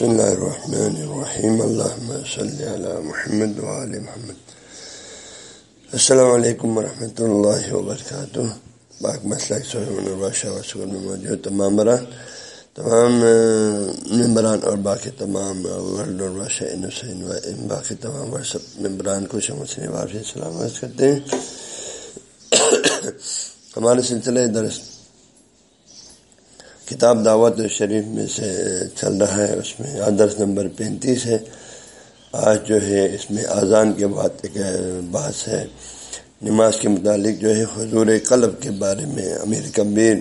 بسم اللہ الرحمن الرحیم اللہ صلی علی محمد وعلی محمد السلام علیکم ورحمۃ اللہ وبرکاتہ باق مسئلہ میں موجود تمام بران تمام ممبران اور باقی تمام ورلڈ اور شین حسین و باقی تمام ورثب ممبران کو شمسن واپسی سلامت کرتے ہیں ہمارے سلسلے درست کتاب دعوت شریف میں سے چل رہا ہے، اس میں آدرس نمبر پینتیس ہے۔ آج جو ہے، اس میں اذان کے بعد ایک بحث ہے۔ نماز کے متعلق جو ہے، حضور قلب کے بارے میں امیر کبیر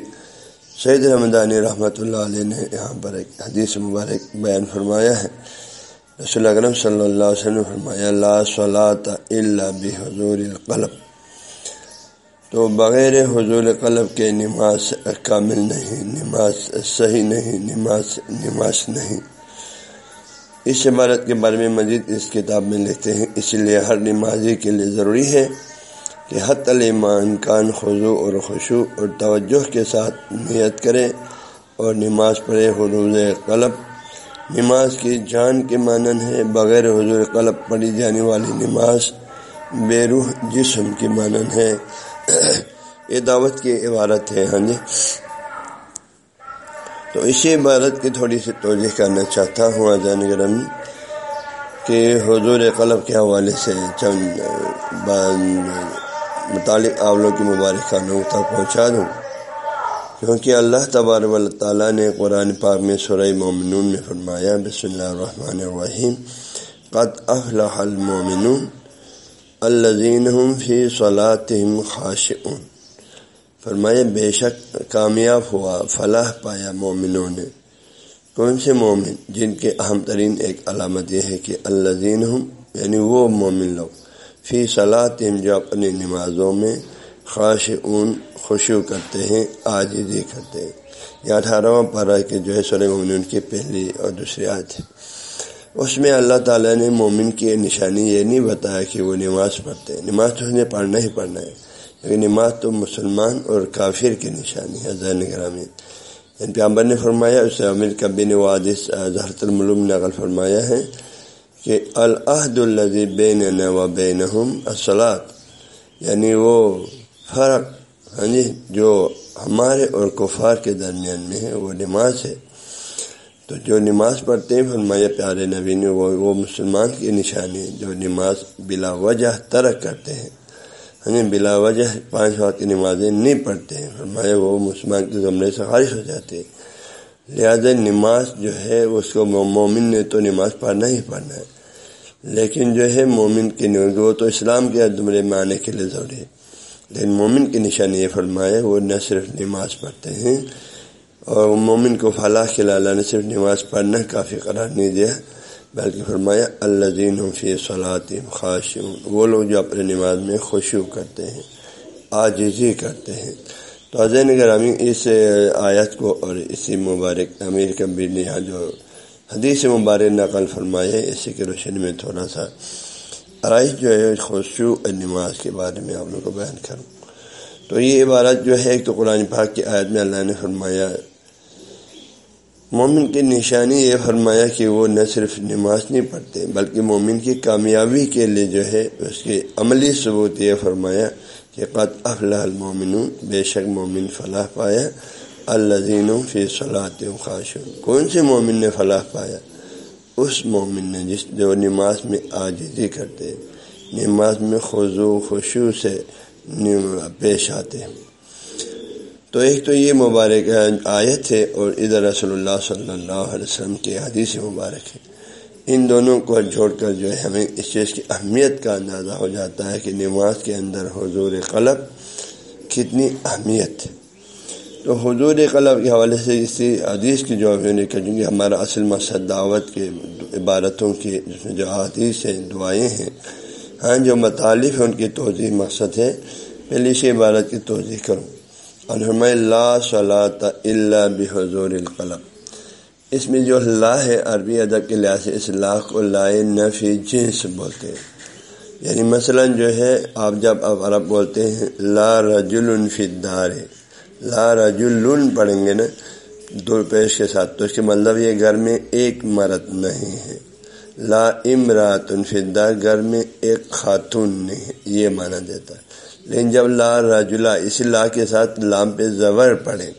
سعید رحمدانی رحمۃ اللہ علیہ نے یہاں پر ایک حدیث مبارک بیان فرمایا ہے۔ رسول اکرم صلی اللہ علیہ وسلم فرمایا، لا صلاۃ اللہ بحضور القلب۔ تو بغیر حضور قلب کے نماز کامل نہیں، نماز صحیح نہیں، نماز نماز نہیں۔ اس عبارت کے بارے میں مزید اس کتاب میں لکھتے ہیں، اس لیے ہر نمازی کے لیے ضروری ہے کہ حت المان کان خضو اور خوشو اور توجہ کے ساتھ نیت کرے اور نماز پڑھے حضور قلب۔ نماز کی جان کے مانن ہے، بغیر حضور قلب پڑھی جانے والی نماز بے روح جسم کی مانن ہے۔ یہ دعوت کی عبارت ہے ہاں جی۔ تو اسی عبارت کی تھوڑی سی توجہ کرنا چاہتا ہوں آزان گرم، کہ حضور قلب کے حوالے سے چند متعلق آولوں کی مبارک خانوں تک پہنچا دوں۔ کیونکہ اللہ تبار و تعالیٰ نے قرآن پاک میں سورہ مومنون میں فرمایا، بسم اللہ الرحمن الرحیم، قد افلح المومنون الزین فی صلاحم خاش فرمایا بے شک کامیاب ہوا، فلاح پایا مومنوں نے۔ کون سے مومن؟ جن کے اہم ترین ایک علامت یہ ہے کہ الزین ہوں یعنی وہ مومن لوگ، فی صلاحم جو اپنی نمازوں میں خواش اون خوشو کرتے ہیں آجزی کرتے ہیں۔ یہ اٹھارہواں پارہ کے جو ہے سر مومن کی پہلی اور دوسری آج ہے۔ اس میں اللہ تعالیٰ نے مومن کی نشانی یہ نہیں بتایا کہ وہ نماز پڑھتے ہیں۔ نماز تو انہیں پڑھنا ہی پڑھنا ہے۔ لیکن نماز تو مسلمان اور کافر کی نشانی ہے زین گرامی ان یعنی پیامبر نے فرمایا، اسے امیر کبی نے وادث زہرت الملوم نقل فرمایا ہے کہ العہد الزی بین و بین اصلاط یعنی وہ فرق ہاں جی جو ہمارے اور کفار کے درمیان میں ہے، وہ نماز ہے۔ تو جو نماز پڑھتے ہیں، فرمایا، پیارے نبی نے، وہ وہ مسلمان کی نشانی جو نماز بلا وجہ ترک کرتے ہیں۔ یعنی بلا وجہ پانچ وقت کی نمازیں نہیں پڑھتے ہیں۔ فرمایا، وہ مسلمان کے زمرے سے خارج ہو جاتے ہیں۔ لہٰذا نماز جو ہے، اس کو مومن نے تو نماز پڑھنا ہی پڑھنا ہے۔ لیکن جو ہے، مومن کی وہ تو اسلام کے عدمرے میں آنے کے لیے ضروری ہے۔ لیکن مومن کی نشانی یہ فرمایا، وہ نہ صرف نماز پڑھتے ہیں اور مومن کو فلاح کے لالا نے صرف نماز پڑھنا کافی قرار نہیں دیا، بلکہ فرمایا اللہ دین فی صلاطم خاص وہ لوگ جو اپنے نماز میں خوشو کرتے ہیں آجزی کرتے ہیں۔ تو عظین گرامی اس آیت کو اور اسی مبارک، امیر کبیر نے یہاں جو حدیث مبارک نقل فرمایا ہے، اسی کے روشنی میں تھوڑا سا آرائش جو ہے خوشو نماز کے بارے میں آپ لوگ کو بیان کروں۔ تو یہ عبارت جو ہے، ایک تو قرآن پاک کی آیت میں اللہ نے فرمایا مومن کی نشانی یہ فرمایا کہ وہ نہ صرف نماز نہیں پڑھتے، بلکہ مومن کی کامیابی کے لیے جو ہے، اس کے عملی ثبوت یہ فرمایا کہ قط افلاح المومن بے شک مومن فلاح پایا۔ الزین فی صلاحت خاش کون سے مومن نے فلاح پایا؟ اس مومن نے جس جو نماز میں آجزی کرتے، نماز میں خضو خوشو سے پیش آتے۔ ہیں تو ایک تو یہ مبارک آیت ہے اور ادھر رسول اللہ صلی اللہ علیہ وسلم کی حدیث مبارک ہے۔ ان دونوں کو جوڑ کر جو ہے ہمیں اس چیز کی اہمیت کا اندازہ ہو جاتا ہے کہ نماز کے اندر حضور قلب کتنی اہمیت ہے۔ تو حضور قلب کے حوالے سے اسی حدیث کی جو نہیں کہ ہمارا اصل مقصد دعوت کے عبارتوں کی جس میں جو حدیث ہیں، دعائیں ہیں ہاں جو مطالف ہیں، ان کی توضیح مقصد ہے۔ پہلی سی عبارت کی توضیح کروں۔ الحم اللہ صلاۃ اللہ بحضور القلم اس میں جو اللہ ہے، عربی ادب کے لحاظ سے اس لا کو لائے نفی جنس بولتے ہیں۔ یعنی مثلا جو ہے، آپ جب اب عرب بولتے ہیں، لا رجل فدار لا رجل پڑھیں گے نا، دو پیش کے ساتھ۔ تو اس کے مطلب یہ گھر میں ایک مرد نہیں ہے۔ لا امرات فدار گھر میں ایک خاتون نہیں ہے۔ یہ مانا دیتا ہے۔ لیکن جب لا رجلا اس لا کے ساتھ لام پہ زبر پڑے،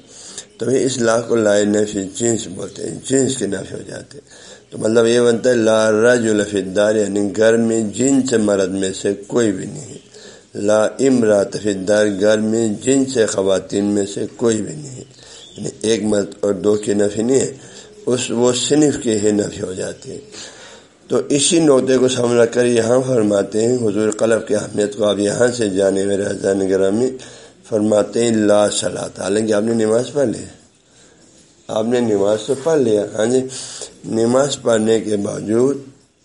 تو اس لا کو لا نفی جنس بولتے ہیں، جنس کے نفی ہو جاتے تو مطلب یہ بنتا ہے لا رجل فدار یعنی گھر میں جن سے مرد میں سے کوئی بھی نہیں۔ لا امرات فدار گھر میں جن سے خواتین میں سے کوئی بھی نہیں۔ یعنی ایک مرد اور دو کی نفی نہیں ہے، اس وہ صنف کی ہی نفی ہو جاتی ہے تو اسی نوتے کو سامنے رکھ کر یہاں فرماتے ہیں، حضور قلب کی اہمیت کو آپ یہاں سے جانے میرے حضان گرامی فرماتے ہیں، لا صلاح حالانکہ آپ نے نماز پڑھ لیا آپ نے نماز تو پڑھ لیا۔ ہاں جی نماز پڑھنے کے باوجود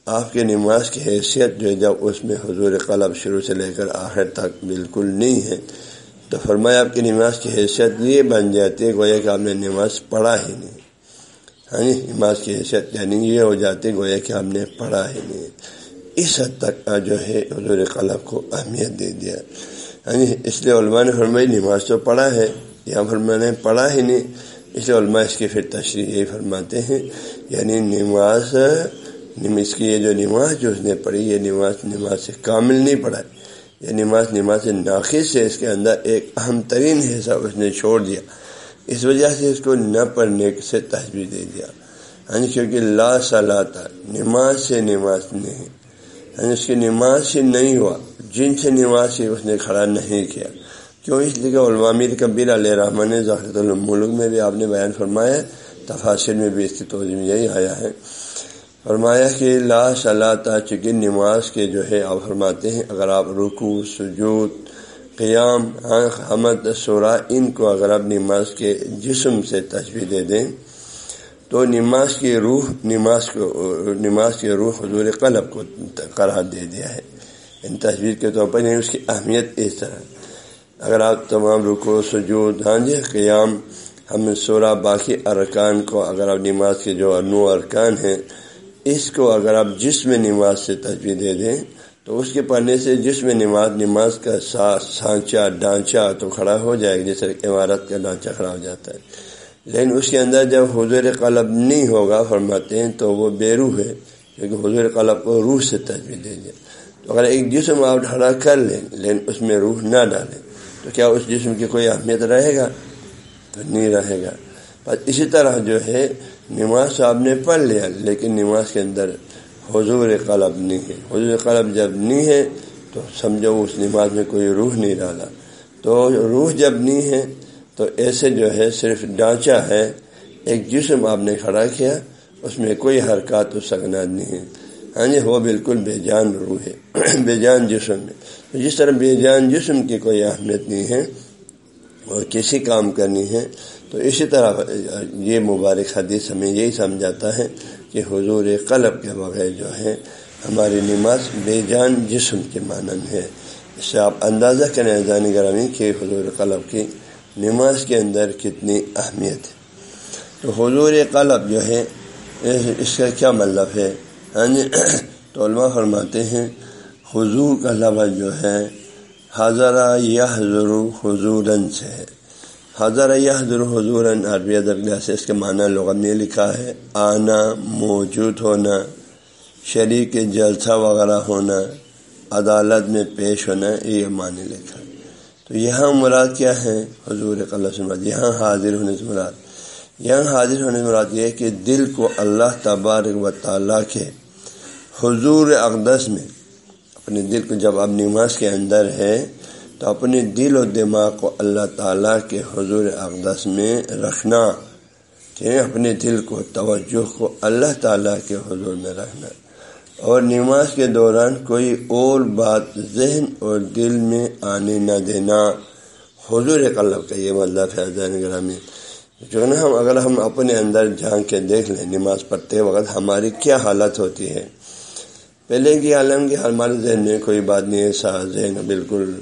آپ کی نماز کی حیثیت جو ہے، جب اس میں حضور قلب شروع سے لے کر آخر تک بالکل نہیں ہے، تو فرمایا آپ کی نماز کی حیثیت یہ بن جاتی ہے گویا کہ آپ نے نماز پڑھا ہی نہیں۔ ہاں جی نماز کی حیثیت یعنی یہ ہو جاتی گویا کہ ہم نے پڑھا ہی نہیں۔ اس حد تک جو ہے حضور قلب کو اہمیت دے دیا۔ ہاں اس لیے علماء نے فرمائی نماز تو پڑھا ہے، یہاں فرما نے پڑھا ہی نہیں۔ اس لیے علماء اس کی پھر تشریح یہی فرماتے ہیں۔ یعنی نماز، اس کی یہ جو نماز جو اس نے پڑھی، یہ نماز نماز سے کامل نہیں پڑھا۔ یہ نماز نماز سے ناقص اس کے اندر ایک اہم ترین حصہ اس نے چھوڑ دیا۔ اس وجہ سے اس کو نہ پڑھنے سے تجویز دے دیا۔ ہاں کیونکہ لا صلاح نماز سے نماز نہیں ہاں اس کی نماز سے نہیں ہوا، جن سے نماز سے اس نے کھڑا نہیں کیا۔ کیوں؟ اس لیے کہ علمامیر کبیر علیہ رحمٰن ذاکر الملک میں بھی آپ نے بیان فرمایا، تفاصر میں بھی اس کی توجہ میں یہی آیا ہے۔ فرمایا کہ لا صلاح چونکہ نماز کے جو ہے، آپ فرماتے ہیں، اگر آپ رکو سجود قیام حمد سورا ان کو اگر آپ نماز کے جسم سے تجویز دے دیں، تو نماز کی روح، نماز کو، نماز کی روح حضور قلب کو قرار دے دیا ہے۔ ان تصویر کے طور پر نہیں اس کی اہمیت اس طرح۔ اگر آپ تمام رکو سجود ہاں جی قیام، ہم سورا باقی ارکان کو اگر آپ نماز کے جو نو ارکان ہیں، اس کو اگر آپ جسم نماز سے تجویز دے دیں تو اس کے پڑھنے سے جس میں نماز نماز کا سانچہ ڈھانچہ تو کھڑا ہو جائے گا، جیسے عمارت کا ڈھانچہ کھڑا ہو جاتا ہے۔ لیکن اس کے اندر جب حضور قلب نہیں ہوگا، فرماتے ہیں، تو وہ بے روح ہے، کیونکہ حضور قلب کو روح سے تجویز دے دیا۔ تو اگر ایک جسم آپ کھڑا کر لیں، لیکن اس میں روح نہ ڈالیں، تو کیا اس جسم کی کوئی اہمیت رہے گا؟ تو نہیں رہے گا۔ بس اسی طرح جو ہے، نماز آپ نے پڑھ لیا، لیکن نماز کے اندر حضور قلب نہیں ہے۔ حضور قلب جب نہیں ہے تو سمجھو اس نماز میں کوئی روح نہیں ڈالا۔ تو روح جب نہیں ہے تو ایسے جو ہے صرف ڈھانچہ ہے، ایک جسم آپ نے کھڑا کیا، اس میں کوئی حرکات و سکنات نہیں ہے۔ ہاں جی وہ بالکل بے جان روح ہے، بے جان جسم میں جس طرح بے جان جسم کی کوئی اہمیت نہیں ہے اور کسی کام کرنی ہے، تو اسی طرح یہ مبارک حدیث ہمیں یہی سمجھاتا ہے کہ حضور قلب کے بغیر جو ہے، ہماری نماز بے جان جسم کے مانند ہے۔ اس سے آپ اندازہ کریں جان گرامی کہ حضور قلب کی نماز کے اندر کتنی اہمیت ہے۔ تو حضور قلب جو ہے، اس کا کیا مطلب ہے؟ ہاں جی تو علماء فرماتے ہیں، حضور کا لفظ جو ہے حضرہ یہ ضرور حضور سے ہے۔ حضر حضر حضور عربی ادب سے اس کے معنی لغت نے لکھا ہے، آنا، موجود ہونا، شریک جلسہ وغیرہ ہونا، عدالت میں پیش ہونا، یہ معنی لکھا ہے۔ تو یہاں مراد کیا ہے؟ حضور مراد یہاں حاضر ہونے سے مراد۔ یہاں حاضر ہونے سے مراد یہ ہے کہ دل کو اللہ تبارک و تعالیٰ کے حضور اقدس میں، اپنے دل کو جب اب نماز کے اندر ہے تو اپنے دل و دماغ کو اللہ تعالیٰ کے حضور اقدس میں رکھنا، کہ اپنے دل کو، توجہ کو اللہ تعالیٰ کے حضور میں رکھنا۔ اور نماز کے دوران کوئی اور بات ذہن اور دل میں آنے نہ دینا۔ حضور قلب کا یہ مطلب ہے زین گرامی۔ جو نا ہم، اگر ہم اپنے اندر جھانک کے دیکھ لیں، نماز پڑھتے وقت ہماری کیا حالت ہوتی ہے؟ پہلے کی عالم کی ہمارے ذہن میں کوئی بات نہیں ہے ذہن بالکل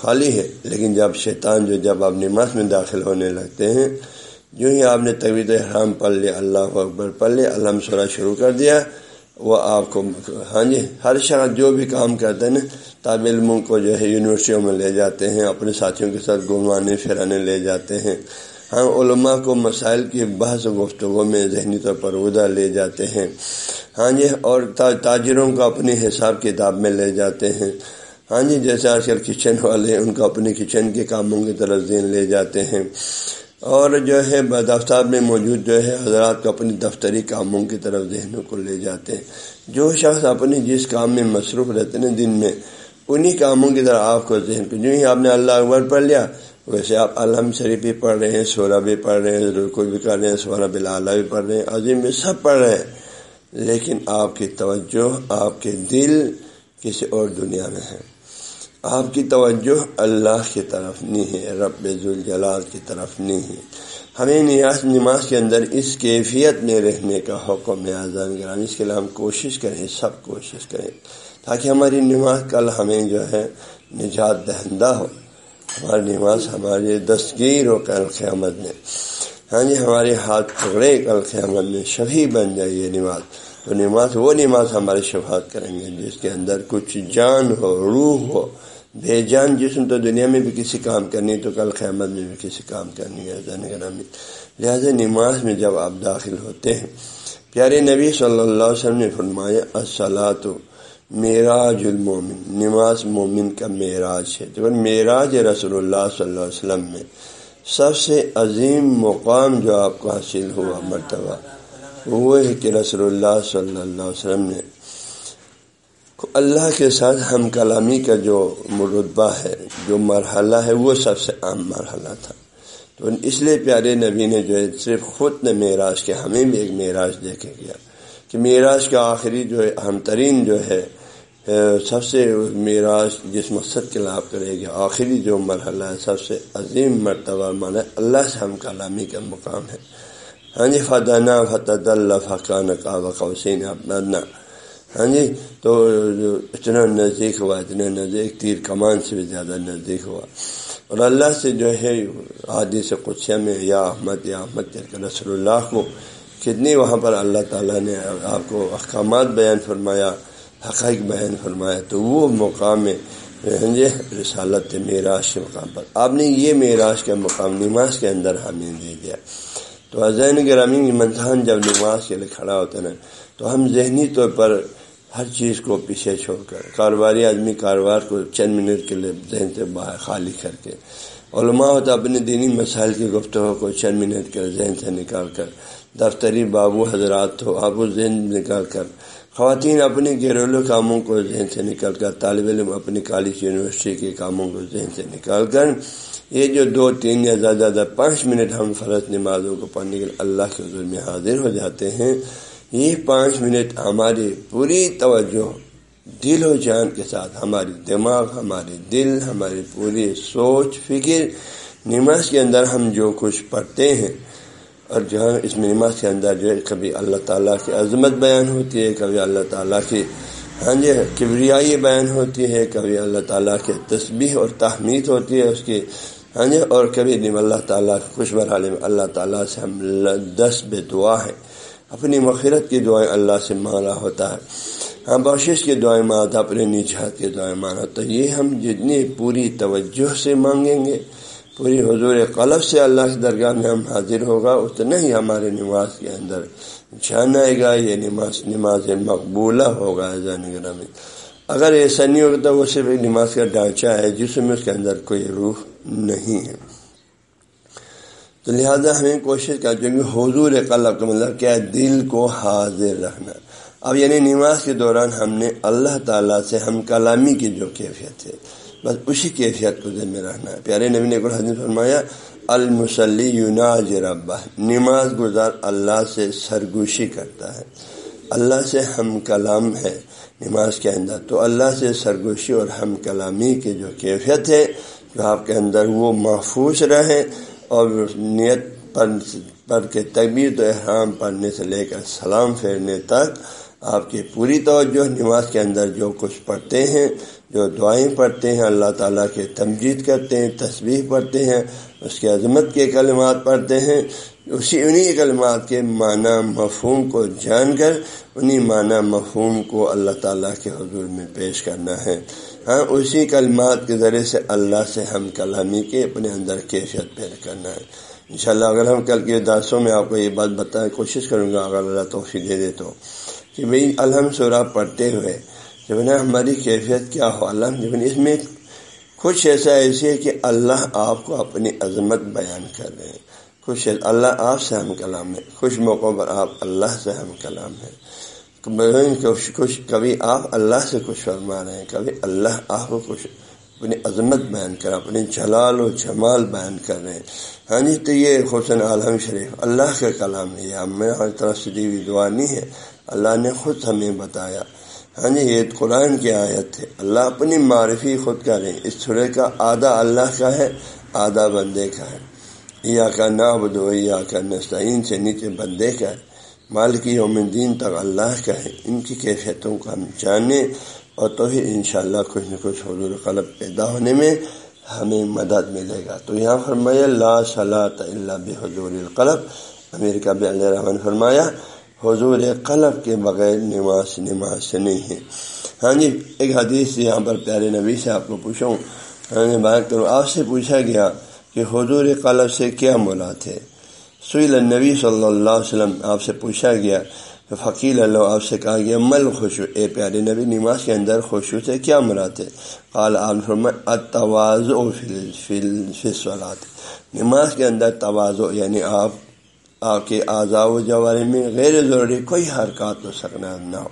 خالی ہے۔ لیکن جب شیطان جو جب آپ نماز میں داخل ہونے لگتے ہیں، جو ہی آپ نے طویل حرام پڑھ لیا، اللہ اکبر پڑھ لیا الحم سورہ شروع کر دیا، وہ آپ کو ہاں جی ہر شخص جو بھی کام کرتے ہیں نا، طالب علموں کو جو ہے یونیورسٹیوں میں لے جاتے ہیں، اپنے ساتھیوں کے ساتھ گھمانے پھرانے لے جاتے ہیں۔ ہاں علماء کو مسائل کی بحث گفتگو میں ذہنی طور پر ادا لے جاتے ہیں۔ ہاں جی اور تاجروں کو اپنی حساب کتاب میں لے جاتے ہیں۔ ہاں جی جیسے آج کل کچن والے ان کو اپنی کچن کے کاموں کی طرف ذہن لے جاتے ہیں۔ اور جو ہے دفتر میں موجود جو ہے، حضرات کو اپنی دفتری کاموں کی طرف ذہنوں کو لے جاتے ہیں۔ جو شخص اپنی جس کام میں مصروف رہتے ہیں دن میں، انہی کاموں کی طرح آپ کو ذہن کو، جو ہی آپ نے اللہ اکبر پڑھ لیا، ویسے آپ الحم شریف بھی پڑھ رہے ہیں، سورہ بھی پڑھ رہے ہیں رکو بھی کر رہے ہیں، سورہ بلالہ بھی پڑھ رہے ہیں، عظیم بھی سب پڑھ رہے ہیں۔ لیکن آپ کی توجہ، آپ کے دل کسی اور دنیا میں ہے۔ آپ کی توجہ اللہ کی طرف نہیں ہے، رب ذوالجلال کی طرف نہیں ہے۔ ہمیں نیاز نماز کے اندر اس کیفیت میں رہنے کا حکم ہے، آزان گرام اس کے لیے ہم کوشش کریں، سب کوشش کریں۔ تاکہ ہماری نماز کل ہمیں جو ہے نجات دہندہ ہو۔ ہماری نماز ہماری دستگیر ہو کل قیامت میں۔ ہاں جی ہمارے ہاتھ پکڑے کل قیامت میں شبھی بن جائے یہ نماز۔ تو نماز، وہ نماز ہماری شفاعت کریں گے، جس کے اندر کچھ جان ہو، روح ہو۔ بے جان جسم تو دنیا میں بھی کسی کام کرنی تو کل قیامت میں بھی کسی کام کرنی ہے، لہٰذا نماز میں جب آپ داخل ہوتے ہیں، پیارے نبی صلی اللہ علیہ وسلم نے فرمایا السلاۃ معراج المومن، نماز مومن کا معراج ہے۔ تو معراج رسول اللہ صلی اللہ علیہ وسلم میں سب سے عظیم مقام جو آپ کو حاصل ہوا، مرتبہ، وہ ہے کہ رسول اللہ صلی اللہ علیہ وسلم نے اللہ کے ساتھ ہم کلامی کا جو مرتبہ ہے، جو مرحلہ ہے، وہ سب سے عام مرحلہ تھا۔ تو اس لیے پیارے نبی نے جو ہے، صرف خود نے معراج کے، ہمیں بھی ایک معراج دے کے گیا۔ کہ معراج کا آخری جو ہے، اہم ترین جو ہے سب سے معراج جس مقصد کے لاب کرے گا آخری جو مرحلہ ہے، سب سے عظیم مرتبہ مانا اللہ سے ہم کلامی کا مقام ہے۔ ہاں جی فتح فتح اللہ فقان کا وقوسین اپنا ہاں جی؟ تو اتنا نزدیک ہوا، اتنا نزدیک، تیر کمان سے بھی زیادہ نزدیک ہوا۔ اور اللہ سے جو ہے عادی سے قدسیہ میں، یا احمد یا احمد رسول اللہ کو، کتنی وہاں پر اللہ تعالیٰ نے آپ کو احکامات بیان فرمایا، حقائق بیان فرمایا، تو وہ مقام میں ہاں جی رسالت معراج کے مقام پر۔ آپ نے یہ معراج کا مقام، نماز کے اندر ہمیں دے دیا۔ تو عزین گرامی منتھان جب نماز کے لیے کھڑا ہوتا ہے تو ہم ذہنی طور پر ہر چیز کو پیچھے چھوڑ کر۔ کاروباری آدمی کاروبار کو چند منٹ کے لیے ذہن سے باہر خالی کر کے۔ علماء ہوتا اپنے دینی مسائل کی گفتگو کو چند منٹ کے ذہن سے نکال کر۔ دفتری بابو حضرات ہو آبو ذہن نکال کر۔ خواتین اپنے گھریلو کاموں کو ذہن سے نکال کر۔ طالب علم اپنی کالج یونیورسٹی کے کاموں کو ذہن سے نکال کر۔ یہ جو دو، تین یا زیادہ زیادہ پانچ منٹ ہم فرض نمازوں کو پڑھنے کے لیے اللہ کے حضور میں حاضر ہو جاتے ہیں۔ یہ پانچ منٹ ہماری پوری توجہ دل و جان کے ساتھ، ہماری دماغ ہماری دل، ہماری پوری سوچ، فکر، نماز کے اندر ہم جو کچھ پڑھتے ہیں۔ اور جو اس نماز کے اندر جو ہے، کبھی اللہ تعالیٰ کی عظمت بیان ہوتی ہے، کبھی اللہ تعالیٰ کی ہاں جی کبریائی بیان ہوتی ہے، کبھی اللہ تعالیٰ کے تسبیح اور تحمید ہوتی ہے اس کی ہاں جی اور کبھی اللہ تعالیٰ خوش برحال اللہ تعالیٰ سے ہم دس بے دعا ہے اپنی مغفرت کی دعائیں اللہ سے مانگا ہوتا ہے۔ ہاں بخشش کی دعائیں مانگتا اپنے نجات کی دعائیں مانگا تو یہ ہم جتنی پوری توجہ سے مانگیں گے، پوری حضور قلب سے اللہ کی درگاہ میں ہم حاضر ہوگا، اتنا ہی ہمارے نماز کے اندر جان آئے گا، یہ نماز نماز مقبولہ ہوگا میں۔ اگر ایسا نہیں ہوگا تو وہ صرف ایک نماز کا ڈھانچہ ہے جس میں اس کے اندر کوئی روح نہیں ہے۔ تو لہٰذا ہمیں کوشش کر کہ حضور قلب کا مطلب کیا دل کو حاضر رکھنا۔ اب یعنی نماز کے دوران ہم نے اللہ تعالیٰ سے ہم کلامی کی جو کیفیت ہے، بس اسی کیفیت کو ذمہ رہنا ہے۔ پیارے نبی نے حدیث فرمایا المسلی یوناج ربا نماز گزار اللہ سے سرگوشی کرتا ہے۔ اللہ سے ہم کلام ہے نماز کے اندر، تو اللہ سے سرگوشی اور ہم کلامی کی جو کیفیت ہے، جو آپ کے اندر وہ محفوظ رہے۔ اور نیت پڑھ کے تقبیر تو احرام پڑھنے سے لے کر سلام پھیرنے تک آپ کی پوری توجہ نماز کے اندر جو کچھ پڑھتے ہیں جو دعائیں پڑھتے ہیں، اللہ تعالیٰ کے تمجید کرتے ہیں تصویر پڑھتے ہیں، اس کے عظمت کے کلمات پڑھتے ہیں۔ اسی انہی کلمات کے معنی مفہوم کو جان کر، انہی معنی مفہوم کو اللہ تعالیٰ کے حضور میں پیش کرنا ہے۔ ہاں اسی کلمات کے ذریعے سے اللہ سے ہم کلامی کے اپنے اندر کیفیت پیدا کرنا ہے۔ انشاءاللہ، اگر ہم کل کے داسوں میں آپ کو یہ بات بتائیں کوشش کروں گا، اگر اللہ توفیق دے دے تو۔ کہ بھئی الحمد سورہ پڑھتے ہوئے جو نا ہماری کیفیت کیا ہو؟ الحمد جو اس میں کچھ ایسا ایسی ہے کہ اللہ آپ کو اپنی عظمت بیان کر رہے ہیں۔ خوش اللہ آپ سے ہم کلام ہے۔ خوش موقعوں پر آپ اللہ سے ہم کلام ہے۔ خوش کبھی آپ اللہ سے خوش فرما رہے ہیں، کبھی اللہ آپ کو خوش اپنی عظمت بیان کر اپنے جلال و جمال بیان کر رہے ہیں۔ ہاں جی تو یہ حسن عالم شریف، اللہ کا کلام ہے۔ یہ ہمیں ہر طرف سے دی دعا نہیں ہے۔ اللہ نے خود ہمیں بتایا۔ ہاں جی یہ قرآن کی آیت ہے۔ اللہ اپنی معرفی خود کریں۔ اس سورے کا آدھا اللہ کا ہے، آدھا بندے کا ہے۔ یا کا نابدو یا کا نسطین سے نیچے بندے کا ہے۔ مالکی یوم دین تک اللہ کا ہے۔ ان کی کیفیتوں کو ہم جانیں اور تو ہی انشاءاللہ کچھ نہ کچھ حضور قلب پیدا ہونے میں ہمیں مدد ملے گا۔ تو یہاں فرمایا، لا صلاح اللہ بحضور القلب۔ امیر کا علیہ رحمن فرمایا حضور قلب کے بغیر نماز نماز سے نہیں ہے۔ ہاں جی ایک حدیث یہاں پر پیارے نبی سے آپ کو پوچھوں۔ ہاں جی بات کروں آپ سے پوچھا گیا کہ حضور قلب سے کیا مراد ہے۔ سیل النبی صلی اللہ علیہ وسلم آپ سے پوچھا گیا تو فقیل اللہ آپ سے کہا گیا، مل خوشو اے پیارے نبی، نماز کے اندر خوشو سے کیا مراد ہے؟ قال اتواز و فلسلات نماز کے اندر توازو یعنی آپ آپ کے اعضاء و جوارے میں غیر ضروری کوئی حرکات ہو سکنا نہ ہو۔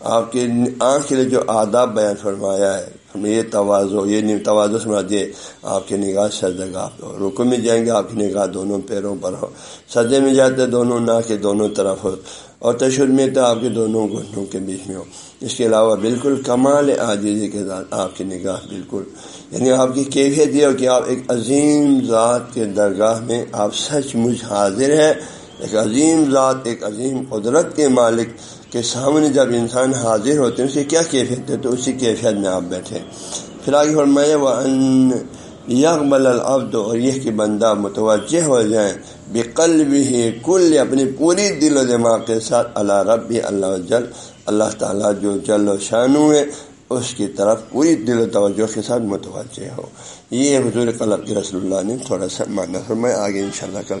آپ کے آنکھ کے لیے جو آداب بیان فرمایا ہے، ہمیں یہ توازو یہ توازو سنا دیے آپ کی نگاہ سجگاہ پہ ہو رکو میں جائیں گے آپ کی نگاہ دونوں پیروں پر ہو۔ سجے میں جاتے دونوں نہ کے دونوں طرف ہو۔ اور تشر میں تو آپ کے دونوں گھٹنوں کے بیچ میں ہو۔ اس کے علاوہ بالکل کمال عاجزی کے ساتھ آپ کی نگاہ بالکل یعنی آپ کی کیفیت یہ ہو کہ آپ ایک عظیم ذات کے درگاہ میں آپ سچ مجھ حاضر ہیں۔ ایک عظیم ذات، ایک عظیم قدرت کے مالک کے سامنے جب انسان حاضر ہوتے ہیں، اس کی کیا کیفیت ہے؟ تو اسی کیفیت میں آپ بیٹھے پھر آگے فرمائے وہ ان یکبل العبد اور یہ کہ بندہ متوجہ ہو جائیں بقل بھی کل، اپنی پوری دل و دماغ کے ساتھ اللہ رب اللہ جل اللہ تعالیٰ جو جل و شانو ہے، اس کی طرف پوری دل و توجہ کے ساتھ متوجہ ہو۔ یہ حضور قلب کے رسول اللہ نے تھوڑا سا مانا فرمایا، آگے انشاءاللہ کل